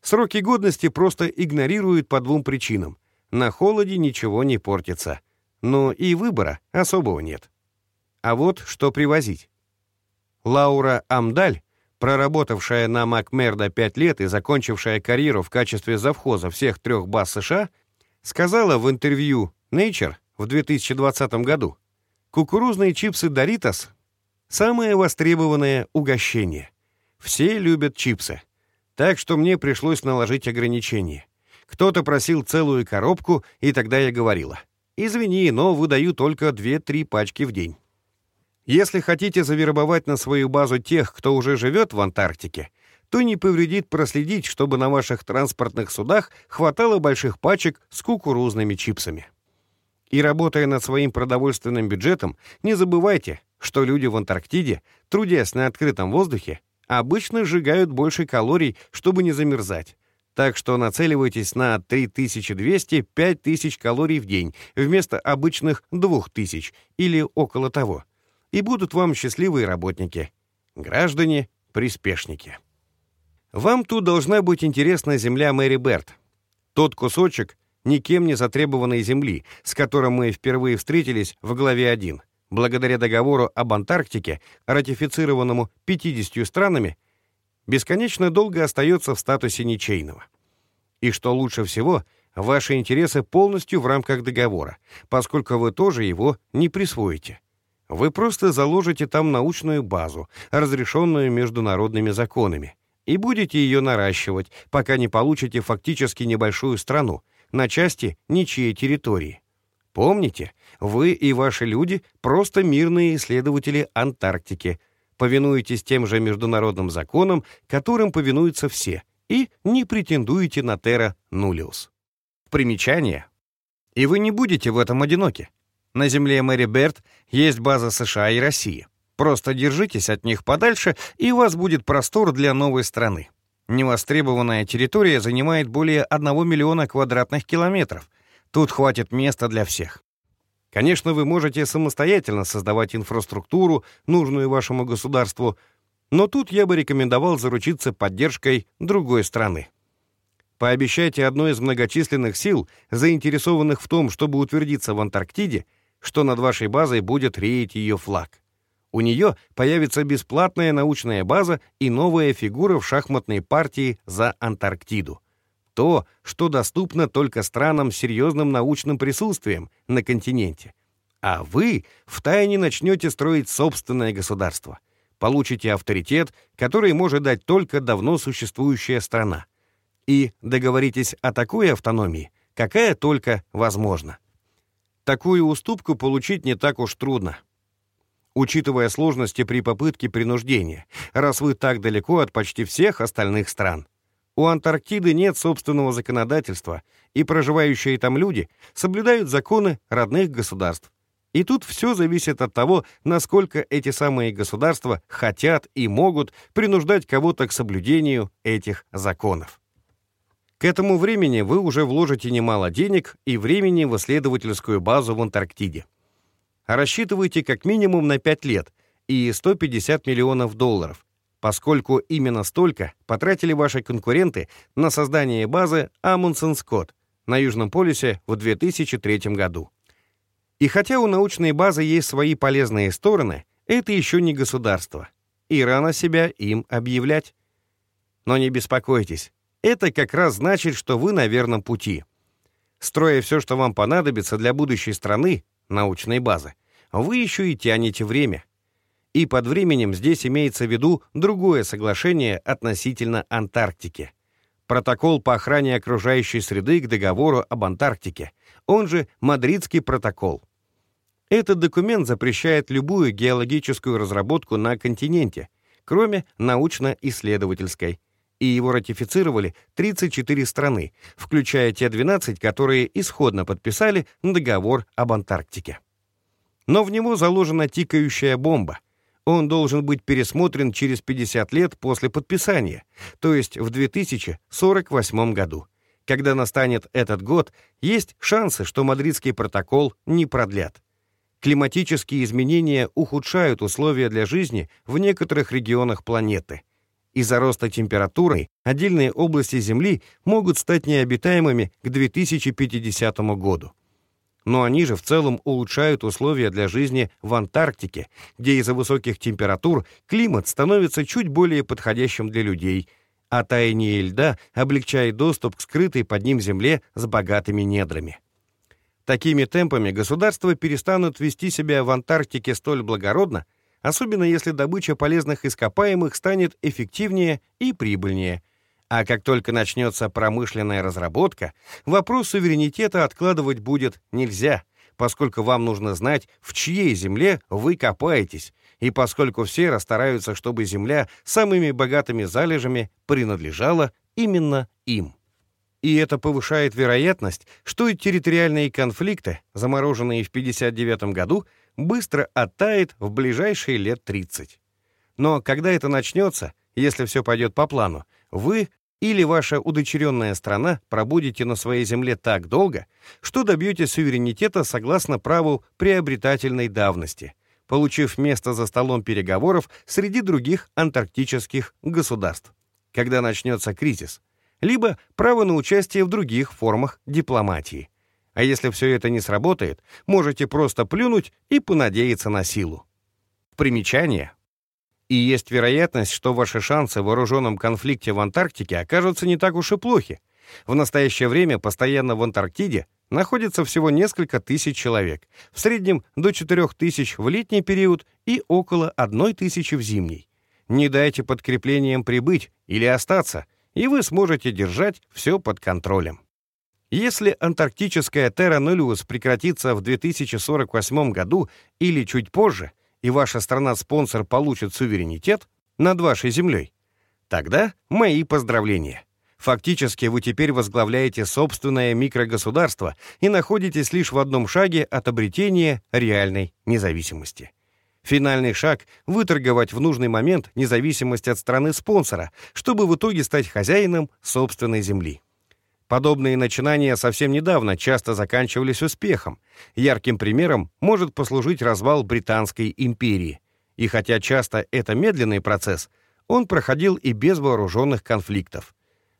Сроки годности просто игнорируют по двум причинам. На холоде ничего не портится. Но и выбора особого нет. А вот что привозить. Лаура Амдаль, проработавшая на Макмерда 5 лет и закончившая карьеру в качестве завхоза всех трех баз США, сказала в интервью Nature в 2020 году, кукурузные чипсы Doritos — самое востребованное угощение. Все любят чипсы. Так что мне пришлось наложить ограничения. Кто-то просил целую коробку, и тогда я говорила, «Извини, но выдаю только 2-3 пачки в день». Если хотите завербовать на свою базу тех, кто уже живет в Антарктике, то не повредит проследить, чтобы на ваших транспортных судах хватало больших пачек с кукурузными чипсами. И работая над своим продовольственным бюджетом, не забывайте, что люди в Антарктиде, трудясь на открытом воздухе, обычно сжигают больше калорий, чтобы не замерзать. Так что нацеливайтесь на 3200-5000 калорий в день вместо обычных 2000 или около того. И будут вам счастливые работники, граждане-приспешники. Вам тут должна быть интересна земля Мэри Берт. Тот кусочек никем не затребованной земли, с которым мы впервые встретились в главе 1. Благодаря договору об Антарктике, ратифицированному 50 странами, бесконечно долго остается в статусе ничейного. И что лучше всего, ваши интересы полностью в рамках договора, поскольку вы тоже его не присвоите. Вы просто заложите там научную базу, разрешенную международными законами, и будете ее наращивать, пока не получите фактически небольшую страну, на части ничьей территории. Помните, вы и ваши люди просто мирные исследователи Антарктики, повинуетесь тем же международным законам, которым повинуются все, и не претендуете на терра нулиус. Примечание. И вы не будете в этом одиноки. На земле Мэри Берт есть база США и России. Просто держитесь от них подальше, и у вас будет простор для новой страны. Невостребованная территория занимает более 1 миллиона квадратных километров. Тут хватит места для всех. Конечно, вы можете самостоятельно создавать инфраструктуру, нужную вашему государству, но тут я бы рекомендовал заручиться поддержкой другой страны. Пообещайте одной из многочисленных сил, заинтересованных в том, чтобы утвердиться в Антарктиде, что над вашей базой будет реять ее флаг. У нее появится бесплатная научная база и новая фигура в шахматной партии за Антарктиду. То, что доступно только странам с серьезным научным присутствием на континенте. А вы втайне начнете строить собственное государство. Получите авторитет, который может дать только давно существующая страна. И договоритесь о такой автономии, какая только возможна. Такую уступку получить не так уж трудно учитывая сложности при попытке принуждения, раз вы так далеко от почти всех остальных стран. У Антарктиды нет собственного законодательства, и проживающие там люди соблюдают законы родных государств. И тут все зависит от того, насколько эти самые государства хотят и могут принуждать кого-то к соблюдению этих законов. К этому времени вы уже вложите немало денег и времени в исследовательскую базу в Антарктиде рассчитывайте как минимум на 5 лет и 150 миллионов долларов, поскольку именно столько потратили ваши конкуренты на создание базы Амундсен Скотт на Южном полюсе в 2003 году. И хотя у научной базы есть свои полезные стороны, это еще не государство, и рано себя им объявлять. Но не беспокойтесь, это как раз значит, что вы на верном пути. Строя все, что вам понадобится для будущей страны, научной базы, вы еще и тянете время. И под временем здесь имеется в виду другое соглашение относительно Антарктики. Протокол по охране окружающей среды к договору об Антарктике, он же Мадридский протокол. Этот документ запрещает любую геологическую разработку на континенте, кроме научно-исследовательской, и его ратифицировали 34 страны, включая те 12, которые исходно подписали договор об Антарктике. Но в него заложена тикающая бомба. Он должен быть пересмотрен через 50 лет после подписания, то есть в 2048 году. Когда настанет этот год, есть шансы, что Мадридский протокол не продлят. Климатические изменения ухудшают условия для жизни в некоторых регионах планеты — из-за роста температуры отдельные области Земли могут стать необитаемыми к 2050 году. Но они же в целом улучшают условия для жизни в Антарктике, где из-за высоких температур климат становится чуть более подходящим для людей, а таяние льда облегчает доступ к скрытой под ним земле с богатыми недрами. Такими темпами государства перестанут вести себя в Антарктике столь благородно, особенно если добыча полезных ископаемых станет эффективнее и прибыльнее. А как только начнется промышленная разработка, вопрос суверенитета откладывать будет нельзя, поскольку вам нужно знать, в чьей земле вы копаетесь, и поскольку все расстараются, чтобы земля самыми богатыми залежами принадлежала именно им. И это повышает вероятность, что и территориальные конфликты, замороженные в 1959 году, быстро оттает в ближайшие лет 30. Но когда это начнется, если все пойдет по плану, вы или ваша удочеренная страна пробудете на своей земле так долго, что добьетесь суверенитета согласно праву приобретательной давности — получив место за столом переговоров среди других антарктических государств, когда начнется кризис, либо право на участие в других формах дипломатии. А если все это не сработает, можете просто плюнуть и понадеяться на силу. Примечание. И есть вероятность, что ваши шансы в вооруженном конфликте в Антарктике окажутся не так уж и плохи. В настоящее время постоянно в Антарктиде находится всего несколько тысяч человек, в среднем до 4 тысяч в летний период и около 1 тысячи в зимний. Не дайте подкреплениям прибыть или остаться, и вы сможете держать все под контролем. Если антарктическая Terra Nullius прекратится в 2048 году или чуть позже, и ваша страна-спонсор получит суверенитет над вашей землей, тогда мои поздравления. Фактически вы теперь возглавляете собственное микрогосударство и находитесь лишь в одном шаге от обретения реальной независимости. Финальный шаг — выторговать в нужный момент независимость от страны-спонсора, чтобы в итоге стать хозяином собственной земли. Подобные начинания совсем недавно часто заканчивались успехом. Ярким примером может послужить развал Британской империи. И хотя часто это медленный процесс, он проходил и без вооруженных конфликтов.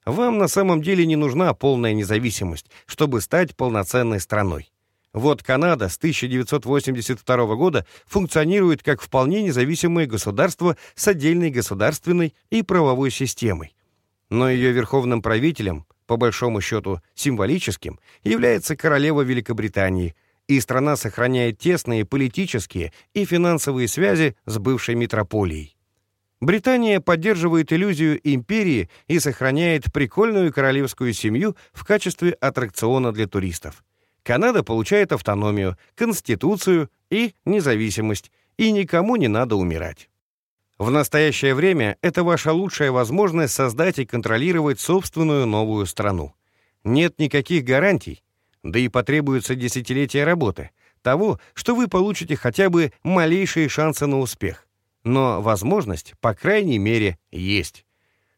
Вам на самом деле не нужна полная независимость, чтобы стать полноценной страной. Вот Канада с 1982 года функционирует как вполне независимое государство с отдельной государственной и правовой системой. Но ее верховным правителем, по большому счету символическим, является королева Великобритании, и страна сохраняет тесные политические и финансовые связи с бывшей метрополией. Британия поддерживает иллюзию империи и сохраняет прикольную королевскую семью в качестве аттракциона для туристов. Канада получает автономию, конституцию и независимость, и никому не надо умирать. В настоящее время это ваша лучшая возможность создать и контролировать собственную новую страну. Нет никаких гарантий, да и потребуется десятилетия работы, того, что вы получите хотя бы малейшие шансы на успех но возможность, по крайней мере, есть.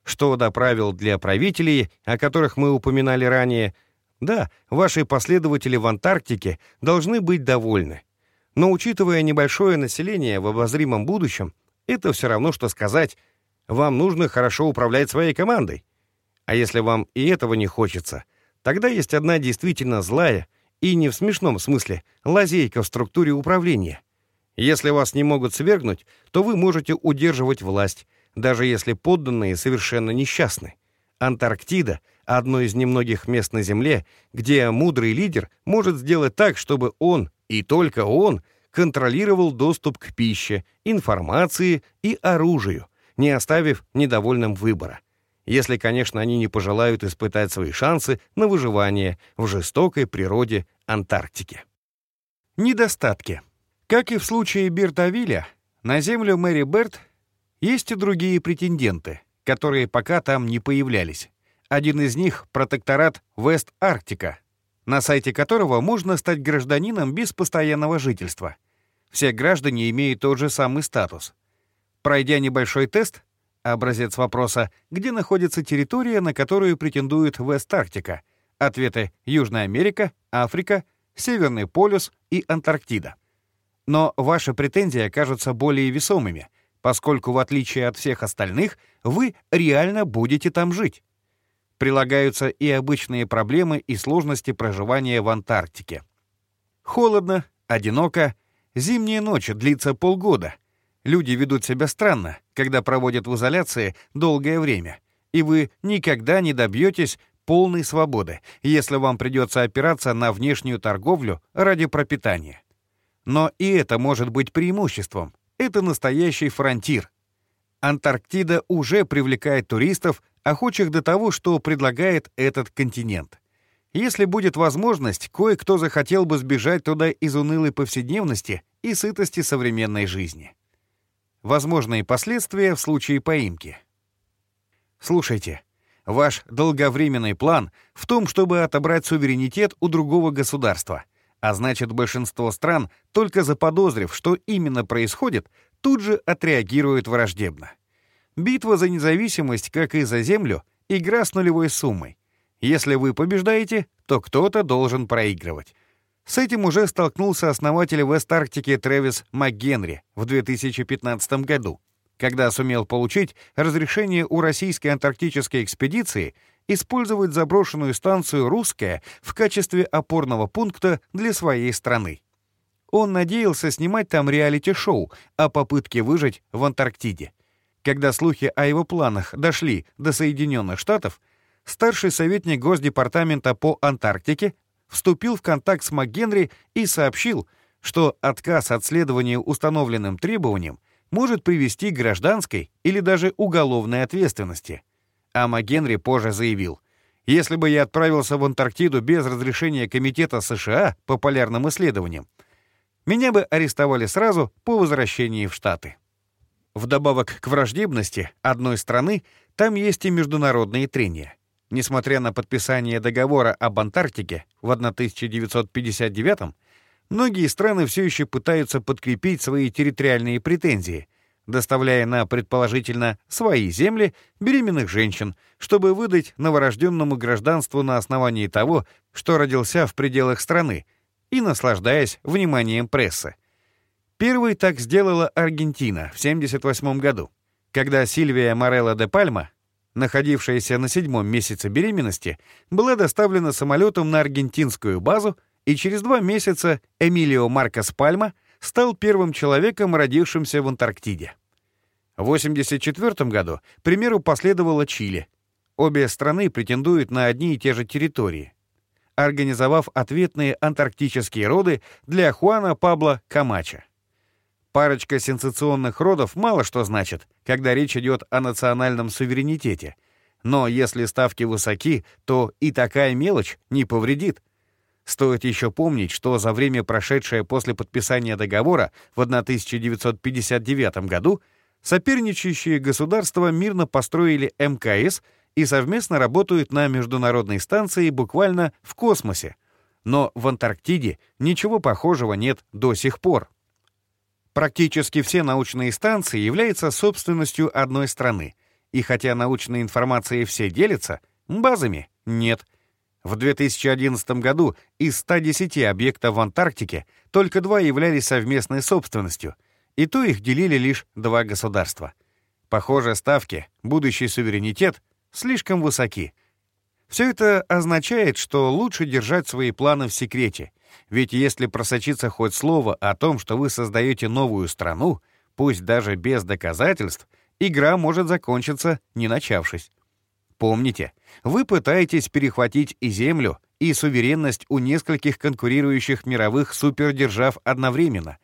Что до правил для правителей, о которых мы упоминали ранее, да, ваши последователи в Антарктике должны быть довольны. Но учитывая небольшое население в обозримом будущем, это все равно, что сказать, вам нужно хорошо управлять своей командой. А если вам и этого не хочется, тогда есть одна действительно злая, и не в смешном смысле, лазейка в структуре управления. Если вас не могут свергнуть, то вы можете удерживать власть, даже если подданные совершенно несчастны. Антарктида — одно из немногих мест на Земле, где мудрый лидер может сделать так, чтобы он, и только он, контролировал доступ к пище, информации и оружию, не оставив недовольным выбора. Если, конечно, они не пожелают испытать свои шансы на выживание в жестокой природе Антарктики. Недостатки. Как и в случае Биртовиля, на землю Мэри Берт есть и другие претенденты, которые пока там не появлялись. Один из них — протекторат Вест-Арктика, на сайте которого можно стать гражданином без постоянного жительства. Все граждане имеют тот же самый статус. Пройдя небольшой тест, образец вопроса «Где находится территория, на которую претендует Вест-Арктика?» Ответы «Южная Америка», «Африка», «Северный полюс» и «Антарктида». Но ваши претензии окажутся более весомыми, поскольку, в отличие от всех остальных, вы реально будете там жить. Прилагаются и обычные проблемы и сложности проживания в Антарктике. Холодно, одиноко, зимние ночи длится полгода. Люди ведут себя странно, когда проводят в изоляции долгое время,
и вы никогда не добьетесь полной свободы, если вам придется опираться на внешнюю торговлю ради пропитания. Но и это может быть преимуществом. Это настоящий фронтир. Антарктида уже привлекает туристов, охочих до того, что предлагает этот континент. Если будет возможность, кое-кто захотел бы сбежать туда из унылой повседневности и сытости современной жизни. Возможные последствия в случае поимки. Слушайте, ваш долговременный план в том, чтобы отобрать суверенитет у другого государства, а значит большинство стран, только заподозрив, что именно происходит, тут же отреагируют враждебно. Битва за независимость, как и за землю, игра с нулевой суммой. Если вы побеждаете, то кто-то должен проигрывать. С этим уже столкнулся основатель Вест-Арктики Трэвис МакГенри в 2015 году, когда сумел получить разрешение у российской антарктической экспедиции использовать заброшенную станцию «Русская» в качестве опорного пункта для своей страны. Он надеялся снимать там реалити-шоу о попытке выжить в Антарктиде. Когда слухи о его планах дошли до Соединенных Штатов, старший советник Госдепартамента по Антарктике вступил в контакт с МакГенри и сообщил, что отказ от следования установленным требованиям может привести к гражданской или даже уголовной ответственности. А МакГенри позже заявил, «Если бы я отправился в Антарктиду без разрешения Комитета США по полярным исследованиям, меня бы арестовали сразу по возвращении в Штаты». Вдобавок к враждебности одной страны, там есть и международные трения. Несмотря на подписание договора об Антарктике в 1959 многие страны все еще пытаются подкрепить свои территориальные претензии, доставляя на, предположительно, свои земли беременных женщин, чтобы выдать новорожденному гражданству на основании того, что родился в пределах страны, и наслаждаясь вниманием прессы. Первой так сделала Аргентина в 1978 году, когда Сильвия Морелло де Пальма, находившаяся на седьмом месяце беременности, была доставлена самолетом на аргентинскую базу, и через два месяца Эмилио Маркос Пальма стал первым человеком, родившимся в Антарктиде. В 1984 году примеру последовало Чили. Обе страны претендуют на одни и те же территории, организовав ответные антарктические роды для Хуана Пабло Камача. Парочка сенсационных родов мало что значит, когда речь идет о национальном суверенитете. Но если ставки высоки, то и такая мелочь не повредит. Стоит еще помнить, что за время, прошедшее после подписания договора в 1959 году, соперничающие государства мирно построили МКС и совместно работают на международной станции буквально в космосе. Но в Антарктиде ничего похожего нет до сих пор. Практически все научные станции являются собственностью одной страны, и хотя научной информацией все делятся, базами нет. В 2011 году из 110 объектов в Антарктике только два являлись совместной собственностью, и то их делили лишь два государства. Похоже, ставки, будущий суверенитет слишком высоки. Все это означает, что лучше держать свои планы в секрете — ведь если просочится хоть слово о том, что вы создаете новую страну, пусть даже без доказательств, игра может закончиться, не начавшись. Помните, вы пытаетесь перехватить и землю, и суверенность у нескольких конкурирующих мировых супердержав одновременно.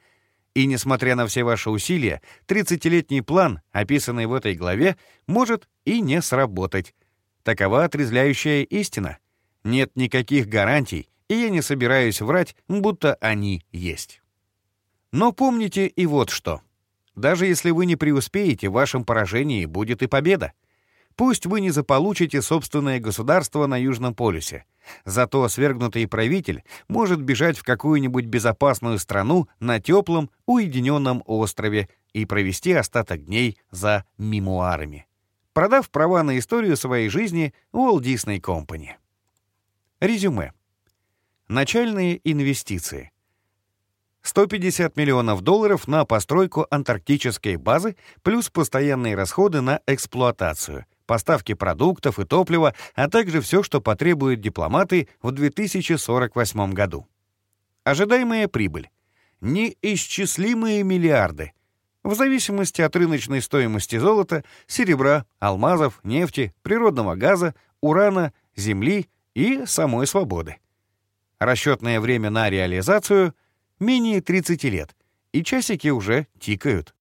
И несмотря на все ваши усилия, 30-летний план, описанный в этой главе, может и не сработать. Такова отрезляющая истина. Нет никаких гарантий, и я не собираюсь врать, будто они есть. Но помните и вот что. Даже если вы не преуспеете, в вашем поражении будет и победа. Пусть вы не заполучите собственное государство на Южном полюсе. Зато свергнутый правитель может бежать в какую-нибудь безопасную страну на теплом, уединенном острове и провести остаток дней за мемуарами, продав права на историю своей жизни Walt Disney Company. Резюме. Начальные инвестиции. 150 миллионов долларов на постройку антарктической базы плюс постоянные расходы на эксплуатацию, поставки продуктов и топлива, а также все, что потребуют дипломаты в 2048 году. Ожидаемая прибыль. Неисчислимые миллиарды. В зависимости от рыночной стоимости золота, серебра, алмазов, нефти, природного газа, урана, земли и самой свободы. Расчетное время на реализацию — менее 30 лет, и часики уже тикают.